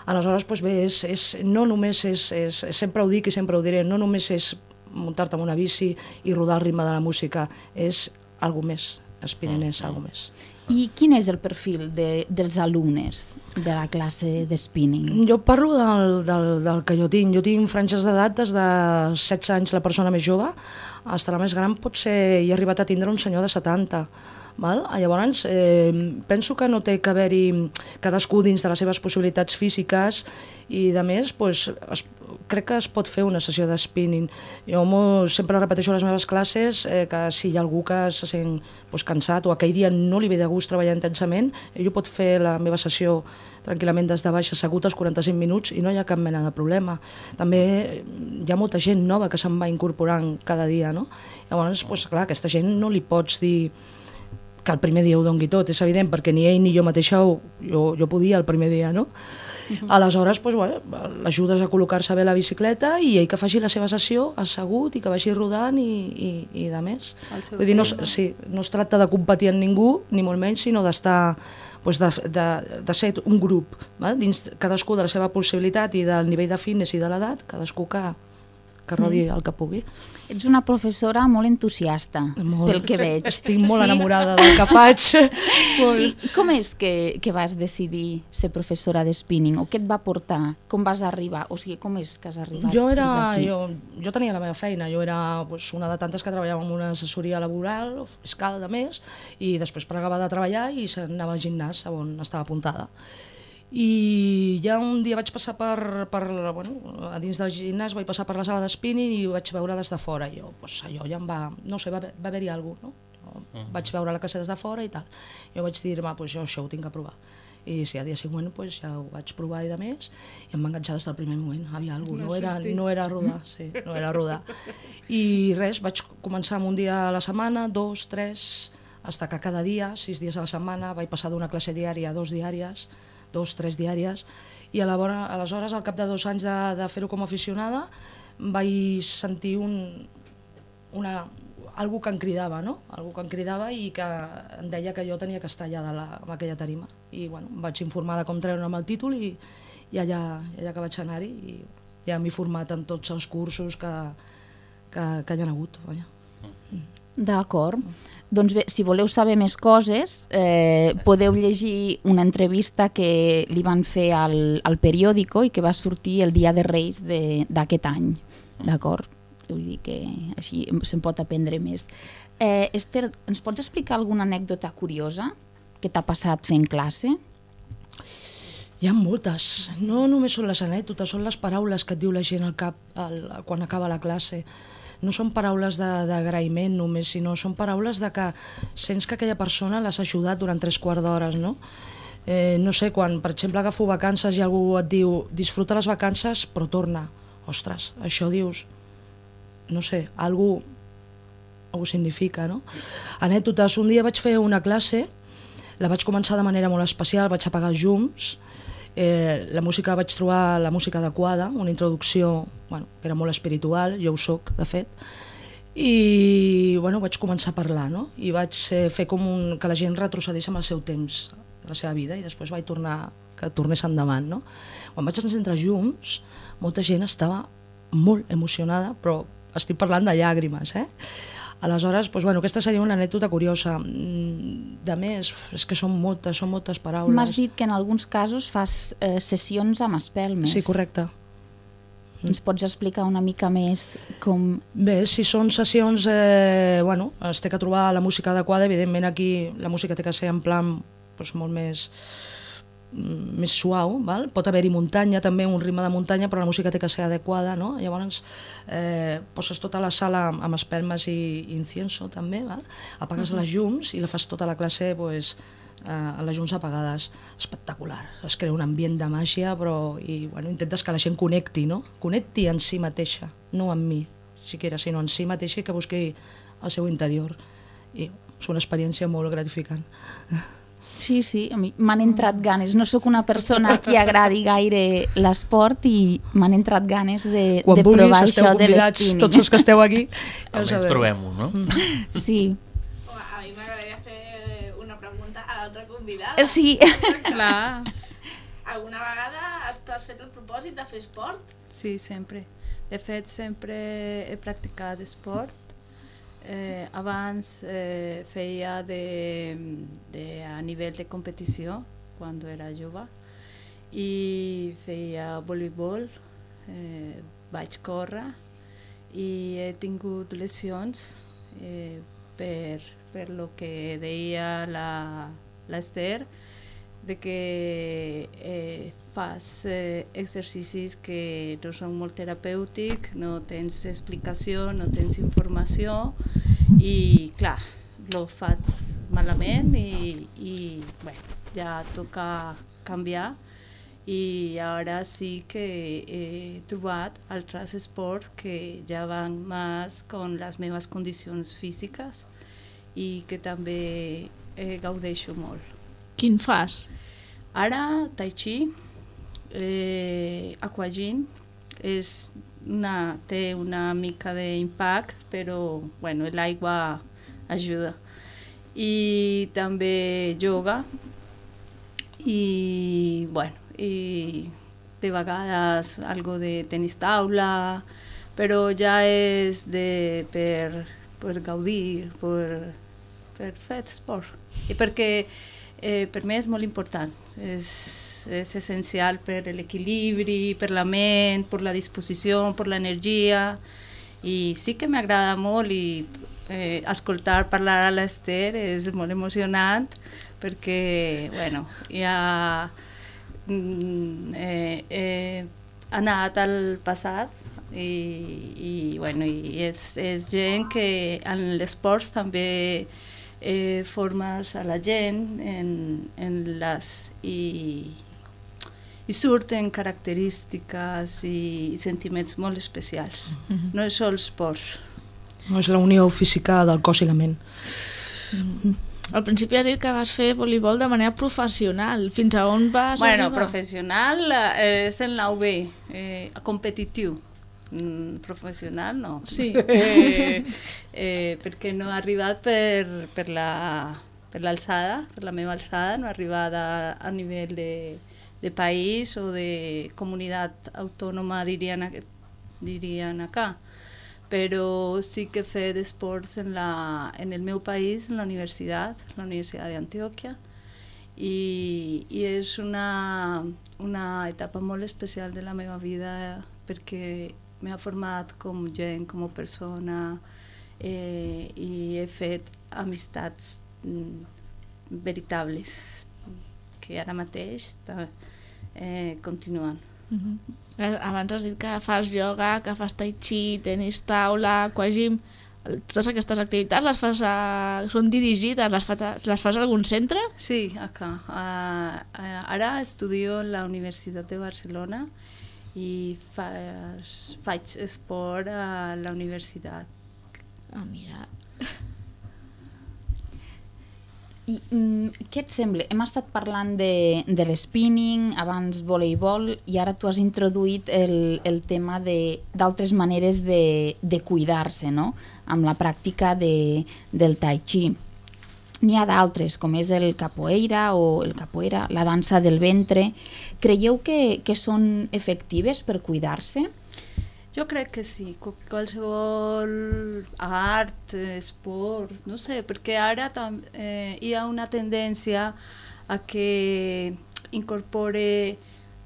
Aleshores, doncs bé, és, és, no només és, és, sempre ho dic i sempre ho diré, no només és muntar-te en una bici i rodar al ritme de la música, és algo més, spinning és algo més. I quin és el perfil de, dels alumnes de la classe de spinning? Jo parlo del, del, del que jo tinc. Jo tinc franges d'edat des de 16 anys la persona més jove, fins la més gran pot ser, i he arribat a tindre un senyor de 70. Val? Ah, Llavors, eh, penso que no té que haver-hi cadascú dins de les seves possibilitats físiques i de més, pues, es, crec que es pot fer una sessió de spinning. Jo sempre repeteixo a les meves classes eh, que si hi ha algú que se sent pues, cansat o aquell dia no li ve de gust treballar intensament, jo pot fer la meva sessió tranquil·lament des de baix assegut als 45 minuts i no hi ha cap mena de problema. També eh, hi ha molta gent nova que se'n va incorporant cada dia, no? Llavors, pues, clar, aquesta gent no li pots dir que el primer dia ho dongui tot, és evident, perquè ni ell ni jo mateixa ho, jo, jo podia el primer dia, no? Aleshores, doncs, bueno, l'ajudes a col·locar-se bé la bicicleta i ell que faci la seva sessió assegut i que vagi rodant i, i, i de més. Vull dir, no, sí, no es tracta de competir amb ningú, ni molt menys, sinó d'estar doncs de, de, de ser un grup, val? dins cadascú de la seva possibilitat i del nivell de fitness i de l'edat, cadascú que, que rodi el que pugui. Ets una professora molt entusiasta, Molt. pel que veig. Estic molt enamorada del que faig. I com és que, que vas decidir ser professora de spinning? O què et va portar? Com vas arribar? O sigui, com és que has arribat Jo, era, jo, jo tenia la meva feina, jo era pues, una de tantes que treballava en una assessoria laboral, fiscal de més, i després plegava de treballar i s'anava al gimnàs on estava apuntada. I ja un dia vaig passar per, per bueno, a dins del gimnàs, vaig passar per la sala de spinning i vaig veure des de fora. I jo, pues, allò ja em va, no sé, va, va haver-hi alguna cosa, no? Mhm. Vaig veure la classe des de fora i tal. Jo vaig dir, "Ma, pues jo això ho tinc que provar. I sí, a dia següent pues, ja ho vaig provar i de més, i em va enganxar des del primer moment, havia alguna cosa, no, era, no era rodar, sí, no era rodar. I res, vaig començar amb un dia a la setmana, dos, tres, hasta que cada dia, sis dies a la setmana, vaig passar d'una classe diària a dos diàries, dos, tres diàries, i a la vora, aleshores, al cap de dos anys de, de fer-ho com a aficionada, vaig sentir un, una, algú que em cridava, no? Algú que em cridava i que em deia que jo tenia que estar allà de la, amb aquella tarima. I bueno, em vaig informar de com treure'm el títol i, i allà, allà que vaig anar-hi i ja m'he format en tots els cursos que, que, que hi ha hagut. Vaja. D'acord. Doncs bé, si voleu saber més coses, eh, podeu llegir una entrevista que li van fer al, al periòdico i que va sortir el dia de Reis de- d'aquest any. D'acord? Vull dir que així se'n pot aprendre més. Eh, Esther, ens pots explicar alguna anècdota curiosa que t'ha passat fent classe? Hi ha moltes. No només són les anècdotes, són les paraules que et diu la gent al cap al, quan acaba la classe. No són paraules d'agraïment només, sinó són paraules de que sents que aquella persona l'has ajudat durant tres quarts d'hores, no? Eh, no sé, quan, per exemple, agafo vacances i algú et diu disfruta les vacances però torna. Ostres, això dius, no sé, algú, algú significa, no? Anècdotes, un dia vaig fer una classe, la vaig començar de manera molt especial, vaig apagar els llums, eh, la música vaig trobar la música adequada, una introducció bueno, que era molt espiritual, jo ho soc, de fet, i bueno, vaig començar a parlar, no? I vaig eh, fer com un, que la gent retrocedís amb el seu temps, la seva vida, i després vaig tornar, que tornés endavant, no? Quan vaig encendre llums, molta gent estava molt emocionada, però estic parlant de llàgrimes, eh? Aleshores, doncs, bueno, aquesta seria una anècdota curiosa. Mm, De més, és que són moltes, són moltes paraules. M'has dit que en alguns casos fas eh, sessions amb espelmes. Sí, correcte. Ens pots explicar una mica més com... Bé, si són sessions, eh, bueno, es té que trobar la música adequada, evidentment aquí la música té que ser en plan doncs, molt més més suau, val? pot haver-hi muntanya també, un ritme de muntanya, però la música té que ser adequada, no? Llavors eh, poses tota la sala amb, amb espelmes i, i incienso també, val? apagues Mhm. les llums i la fas tota la classe pues, eh, les llums apagades. Espectacular, es crea un ambient de màgia, però i, bueno, intentes que la gent connecti, no? Connecti en si mateixa, no amb mi, siquiera, sinó en si mateixa i que busqui el seu interior. I és una experiència molt gratificant. Sí, sí, a mi m'han entrat ganes. No sóc una persona a qui agradi gaire l'esport i m'han entrat ganes de, Quan de vulguis, provar això de convidats, l'espinning. tots els que esteu aquí. ja Almenys sabeu. provem-ho, no? Sí. A mi m'agradaria fer una pregunta a l'altra convidada. Eh, Sí. Clar. Alguna vegada has, fet el propòsit de fer esport? Sí, sempre. De fet, sempre he practicat esport. Eh, abans eh, feia de, de, a nivell de competició, quan era jove, i feia voleibol, eh, vaig córrer i he tingut lesions eh, per, per lo que deia la, l'Ester, de que eh, fas eh, exercicis que no són molt terapèutics, no tens explicació, no tens informació i clar, lo faig malament i, i bé, ja toca canviar i ara sí que he trobat altres esports que ja van més con les meves condicions físiques i que també eh, gaudeixo molt. Quin fas? Ara, Tai Chi, eh, Aquagym, és una, té una mica d'impacte, però bueno, l'aigua ajuda. I també yoga, i bueno, i de vegades algo de tenis taula, però ja és de, per, per gaudir, per, per fer esport. I perquè eh, per mi és molt important, és, és essencial per l'equilibri, per la ment, per la disposició, per l'energia, i sí que m'agrada molt i eh, escoltar parlar a l'Ester és molt emocionant perquè, bueno, ja mm, eh, eh, ha anat al passat i, i, bueno, i és, és gent que en l'esport també eh, formes a la gent en, en les, i, i surten característiques i sentiments molt especials. Mhm. No és sol esports. No és la unió física del cos i la ment. Al principi has dit que vas fer voleibol de manera professional. Fins a on vas Bueno, arribar? professional eh, és en la UB, eh, competitiu. Mm, professional no. Sí. eh, eh, perquè no ha arribat per, per la per l'alçada, per la meva alçada, no ha arribat a, a nivell de, de país o de comunitat autònoma, dirien, dirien acá. Però sí que he fet esports en, la, en el meu país, en la universitat, la Universitat d'Antioquia, i, i és una, una etapa molt especial de la meva vida perquè m'ha format com gent, com a persona eh, i he fet amistats mm, veritables que ara mateix eh, continuen. Mhm. Eh, Abans has dit que fas ioga, que fas tai chi, tenis taula, aquagym... Totes aquestes activitats les fas a... són dirigides, les, fa... les fas a algun centre? Sí, acá. Uh, uh, ara estudio en la Universitat de Barcelona i fa, faig esport a la universitat. Ah, mira. I mm, què et sembla? Hem estat parlant de, de l'spinning, abans voleibol, i ara tu has introduït el, el tema d'altres maneres de, de cuidar-se, no? Amb la pràctica de, del tai chi. N'hi ha d'altres, com és el capoeira o el capoeira, la dansa del ventre. Creieu que, que són efectives per cuidar-se? Jo crec que sí, Qu- qualsevol art, esport, no sé, perquè ara tam, eh, hi ha una tendència a que incorpore,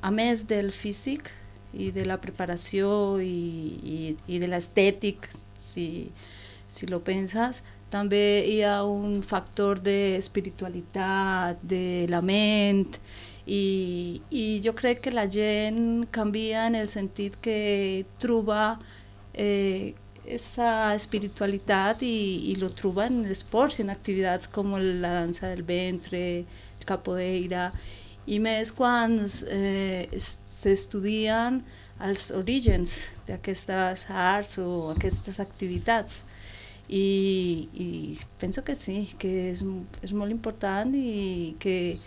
a més del físic i de la preparació i, i, i de l'estètic, si, si lo penses, també hi ha un factor d'espiritualitat, de la ment, i, i jo crec que la gent canvia en el sentit que troba eh, esa espiritualitat i, i lo troba en esports, en activitats com la dansa del ventre, el capoeira, i més quan eh, es- s'estudien els orígens d'aquestes arts o aquestes activitats. I, i penso que sí, que és, és molt important i que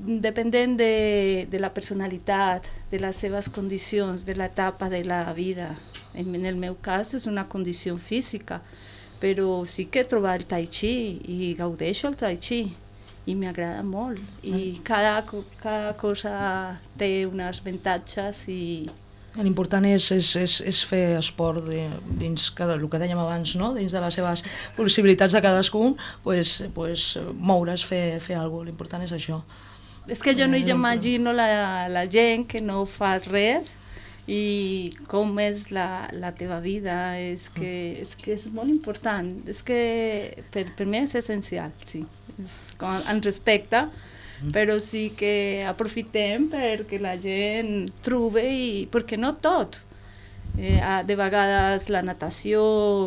dependent de, de la personalitat, de les seves condicions, de l'etapa de la vida. En, en el meu cas és una condició física, però sí que he trobat el tai chi i gaudeixo el tai chi i m'agrada molt i cada, cada cosa té uns avantatges i L'important és, és, és, és fer esport de, dins cada, el que dèiem abans, no? dins de les seves possibilitats de cadascun, pues, pues, moure's, fer, fer alguna cosa. L'important és això. És que jo no Eh, imagino la, la gent que no fa res i com és la, la teva vida, és que, és que és molt important, és que per, per mi és essencial, sí, és en respecte, però sí que aprofitem perquè la gent trobe i, perquè no tot, eh, de vegades la natació,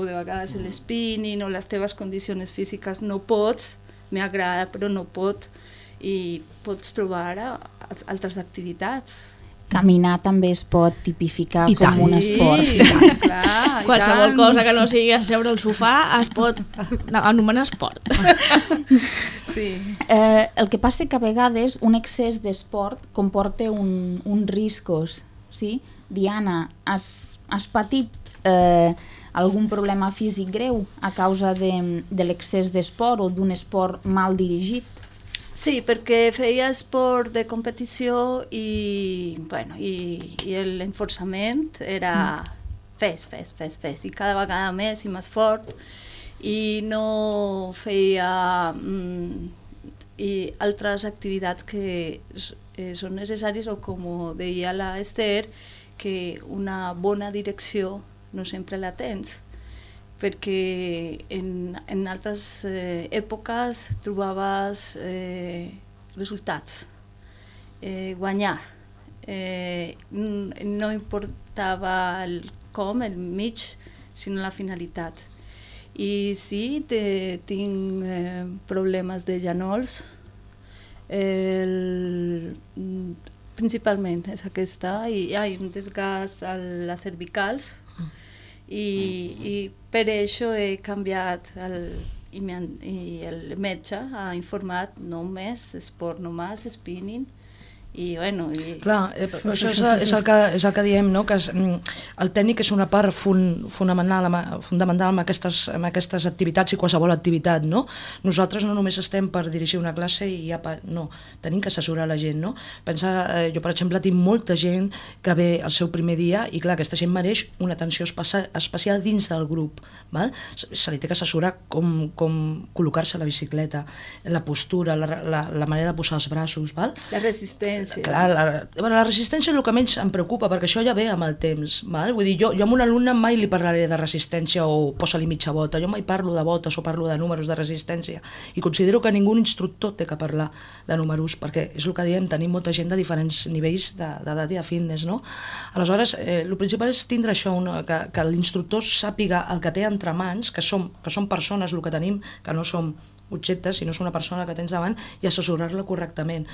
de vegades el spinning o les teves condicions físiques no pots, m'agrada però no pot i pots trobar altres activitats. Caminar també es pot tipificar I com tant. un Sí, esport. clar, i Qualsevol tant. cosa que no sigui asseure al sofà es pot no, anomenar esport. Sí. Eh, el que passa que a vegades un excés d'esport comporta un, un riscos, sí? Diana, has, has patit eh, algun problema físic greu a causa de, de l'excés d'esport o d'un esport mal dirigit? Sí, perquè feia esport de competició i, bueno, i, i l'enforçament era fes, fes, fes, fes, i cada vegada més i més fort, i no feia mm, i altres activitats que eh, són necessàries o com deia la Esther, que una bona direcció no sempre la tens perquè en, en altres eh, èpoques trobaves eh, resultats, eh, guanyar. Eh, no importava el com, el mig, sinó la finalitat. I sí, te, tinc eh, problemes de genols, el, mm, principalment és aquesta, i hi ha un desgast a les cervicals, i, i per això he canviat el, i, i el metge ha informat només esport, només spinning, i bueno... I... Clar, eh, però això és, és, el que, és el que diem, no? que és, mm, el tècnic és una part fun, fonamental, amb, fundamental amb aquestes, amb aquestes activitats i qualsevol activitat. No? Nosaltres no només estem per dirigir una classe i ja, pa, no, tenim que assessorar la gent. No? Pensa, eh, jo, per exemple, tinc molta gent que ve el seu primer dia i clar, aquesta gent mereix una atenció especial, dins del grup. Val? Se, li té que assessorar com, com col·locar-se la bicicleta, la postura, la, la, la manera de posar els braços. Val? La resistència. Clar, la, bueno, la resistència és el que menys em preocupa, perquè això ja ve amb el temps. Val? Vull dir, jo, jo a un alumne mai li parlaré de resistència o posa-li mitja bota, jo mai parlo de botes o parlo de números de resistència. I considero que ningú instructor té que parlar de números, perquè és el que diem, tenim molta gent de diferents nivells de- d'edat de, i de fitness. No? Aleshores, eh, el principal és tindre això, una, que, que l'instructor sàpiga el que té entre mans, que som, que som persones el que tenim, que no som objectes, sinó és una persona que tens davant, i assessorar-la correctament.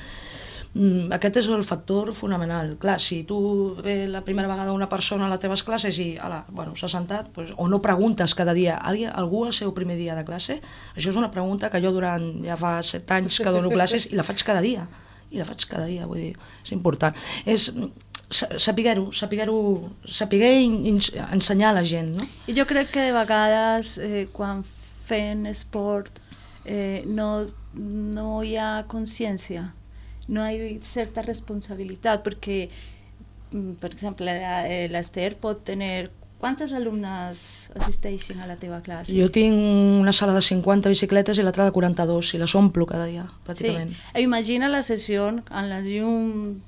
Mm, aquest és el factor fonamental. Clar, si tu ve la primera vegada una persona a les teves classes i ala, bueno, s'ha sentat, pues, o no preguntes cada dia, "Alguien- algú al seu primer dia de classe? Això és una pregunta que jo durant ja fa set anys que dono classes i la faig cada dia. I la faig cada dia, vull dir, és important. És sa- saber-ho, saber-ho, saber ensenyar a la gent, no? I jo crec que de vegades eh, quan fem esport eh, no, no hi ha consciència, no hi ha certa responsabilitat, perquè, mm, per exemple, la- eh, l'Ester pot tenir... Quantes alumnes assisteixen a la teva classe? Jo tinc una sala de 50 bicicletes i l'altra de 42 i les omplo cada dia, pràcticament. Sí. E imagina la sessió amb la llum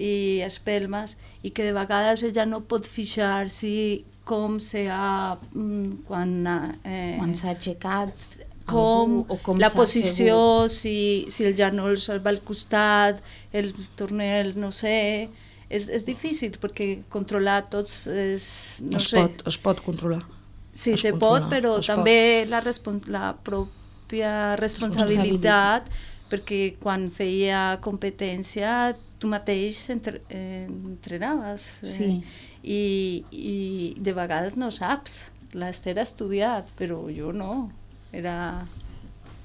i espelmes i que de vegades ella no pot fixar si com s'ha... mm, quan eh, Quan s'ha aixecat com, o com la posició, si, si el genoll se'l va al costat, el tornel, no sé... És, és difícil perquè controlar tots és... No es, sé. pot, es pot controlar. Sí, es se controla, pot, però es també la, respon la pròpia responsabilitat, perquè quan feia competència tu mateix entre, eh, entrenaves eh, Sí. i, i de vegades no saps. L'Ester ha estudiat, però jo no. Era...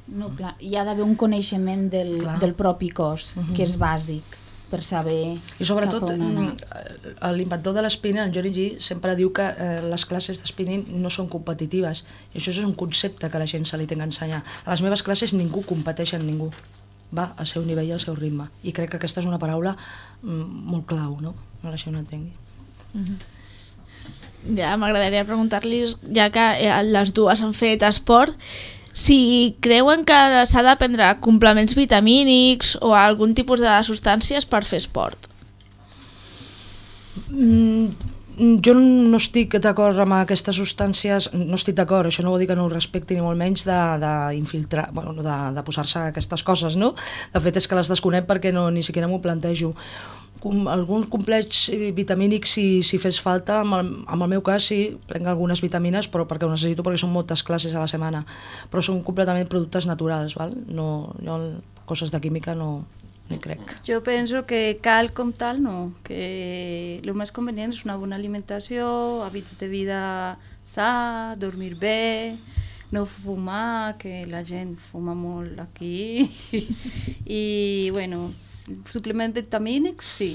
No, clar, hi ha d'haver un coneixement del, Clar. del propi cos, que és bàsic, per saber I sobretot, mm, eh, l'inventor de l'spinning, en Johnny G, sempre diu que eh, les classes de spinning no són competitives. I això és un concepte que la gent se li té que ensenyar. A les meves classes ningú competeix amb ningú. Va al seu nivell i al seu ritme. I crec que aquesta és una paraula mm, molt clau, no? No la gent ho entengui. Ja, m'agradaria preguntar-los, ja que eh, les dues han fet esport, si creuen que s'ha de prendre complements vitamínics o algun tipus de substàncies per fer esport. Mm, jo no estic d'acord amb aquestes substàncies, no estic d'acord, això no vol dir que no ho respecti ni molt menys d'infiltrar, bueno, de, de posar-se aquestes coses, no? De fet és que les desconec perquè no, ni siquiera m'ho plantejo. Com, alguns complets vitamínics si, si fes falta, amb el, amb el meu cas sí, prenc algunes vitamines però perquè ho necessito perquè són moltes classes a la setmana, però són completament productes naturals, val? No, jo coses de química no, no crec. Jo penso que cal com tal no, que el més convenient és una bona alimentació, hàbits de vida sa, dormir bé, no fumar, que la gent fuma molt aquí, i bueno, suplement vitamínics sí,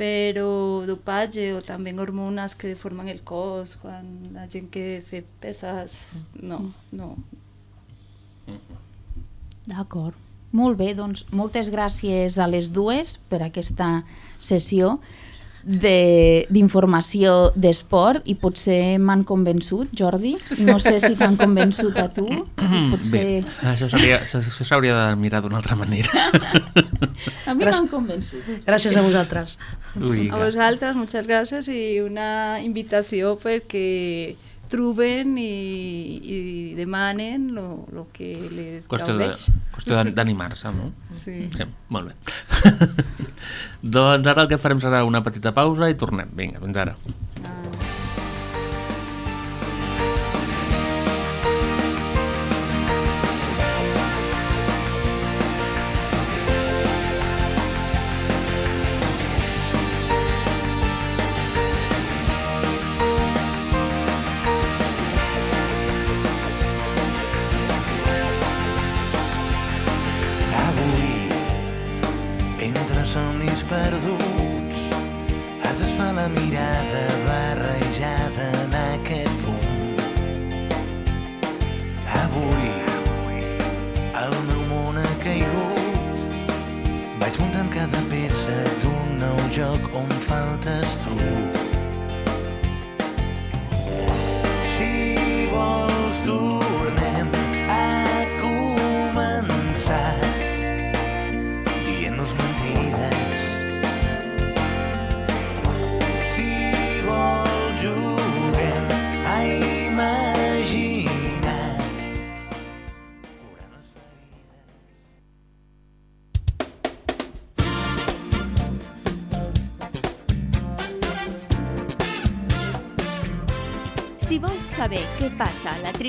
però dopatge o també hormones que deformen el cos, quan la gent que fa peses, no, no. D'acord. Molt bé, doncs moltes gràcies a les dues per aquesta sessió. De- d'informació d'esport i potser m'han convençut, Jordi. No sé si t'han convençut a tu. Potser... Bé, això s'hauria de mirar d'una altra manera. A mi m'han convençut. Gràcies a vosaltres. Vinga. A vosaltres, muchas gracias i una invitació perquè troben i, i demanen lo, lo que les Qüestió de- gaudeix. qüestió de- d'animar-se, no? Sí. sí. Molt bé. doncs ara el que farem serà una petita pausa i tornem. Vinga, fins ara.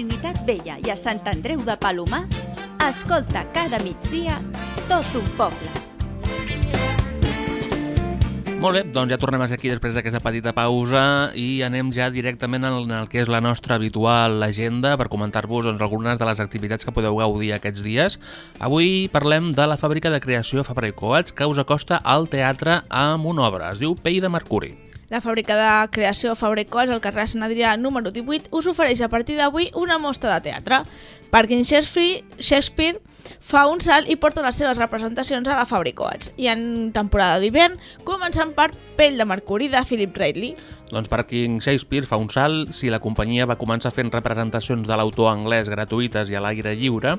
Trinitat Vella i a Sant Andreu de Palomar, escolta cada migdia tot un poble. Molt bé, doncs ja tornem aquí després d'aquesta petita pausa i anem ja directament en el que és la nostra habitual agenda per comentar-vos doncs, algunes de les activitats que podeu gaudir aquests dies. Avui parlem de la fàbrica de creació Fabra i Coats que us acosta al teatre amb una obra. Es diu Pell de Mercuri. La fàbrica de creació Fabrecos al carrer Sant Adrià número 18 us ofereix a partir d'avui una mostra de teatre. Parking Shakespeare fa un salt i porta les seves representacions a la Fabricoats i en temporada d'hivern començant per Pell de Mercuri de Philip Ridley. Doncs Parking Shakespeare fa un salt si la companyia va començar fent representacions de l'autor anglès gratuïtes i a l'aire lliure,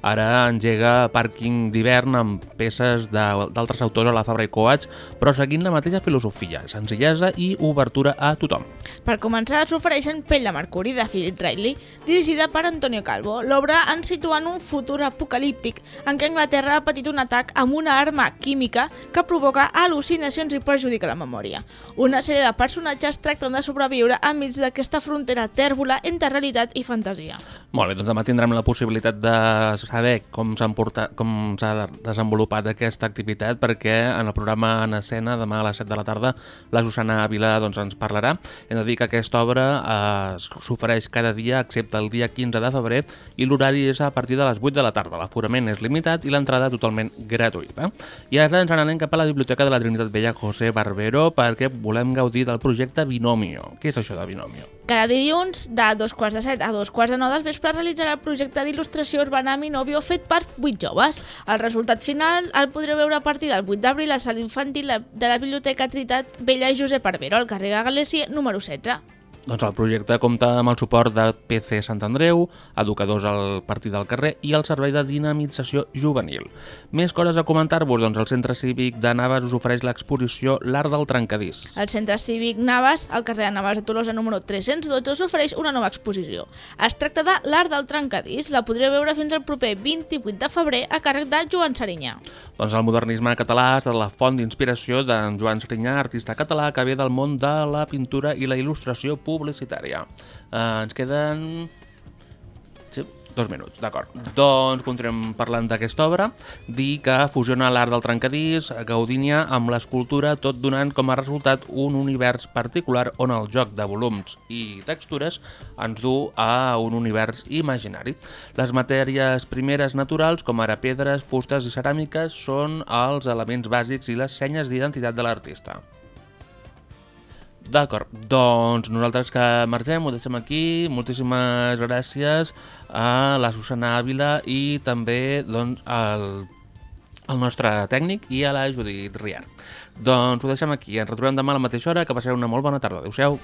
ara engega Parking d'hivern amb peces d'altres autors a la Fabra i Coats, però seguint la mateixa filosofia, senzillesa i obertura a tothom. Per començar, s'ofereixen Pell de Mercuri de Philip Ridley, dirigida per Antonio Calvo. L'obra ens situa en un futur apocalíptic en què Anglaterra ha patit un atac amb una arma química que provoca al·lucinacions i perjudica la memòria. Una sèrie de personatges tracten de sobreviure enmig d'aquesta frontera tèrbola entre realitat i fantasia. Molt bé, doncs demà tindrem la possibilitat de saber com s'ha de- desenvolupat aquesta activitat perquè en el programa en escena demà a les 7 de la tarda la Susana Ávila doncs, ens parlarà. Hem de dir que aquesta obra eh, s'ofereix cada dia excepte el dia 15 de febrer i l'horari és a partir de les 8 de la tarda. L'aforament és limitat i l'entrada totalment gratuïta. I ara ens n'anem cap a la Biblioteca de la Trinitat Vella José Barbero perquè volem gaudir del projecte Binomio. Què és això de Binomio? Cada dilluns, de dos quarts de set a dos quarts de nou del vespre, realitzarà el projecte d'il·lustració urbana Minovio fet per 8 joves. El resultat final el podreu veure a partir del 8 d'abril al sala infantil de la Biblioteca Tritat Vella Josep Barbero, al carrer Galícia, número 16. Doncs el projecte compta amb el suport de PC Sant Andreu, educadors al partir del carrer i el servei de dinamització juvenil. Més coses a comentar-vos, doncs el Centre Cívic de Navas us ofereix l'exposició L'Art del Trencadís. El Centre Cívic Navas, al carrer de Navas de Tolosa número 312, us ofereix una nova exposició. Es tracta de l'Art del Trencadís. La podreu veure fins al proper 28 de febrer a càrrec de Joan Serinyà. Doncs el modernisme català ha estat la font d'inspiració d'en Joan Serinyà, artista català que ve del món de la pintura i la il·lustració publicitària. Eh, ens queden... Sí, dos minuts, d'acord. Doncs continuem parlant d'aquesta obra. Dir que fusiona l'art del trencadís, Gaudínia, amb l'escultura, tot donant com a resultat un univers particular on el joc de volums i textures ens du a un univers imaginari. Les matèries primeres naturals, com ara pedres, fustes i ceràmiques, són els elements bàsics i les senyes d'identitat de l'artista. D'acord, doncs nosaltres que marxem, ho deixem aquí. Moltíssimes gràcies a la Susana Ávila i també doncs, al al nostre tècnic i a la Judit Riar. Doncs ho deixem aquí, ens retrobem demà a la mateixa hora, que passeu una molt bona tarda. Adéu-siau.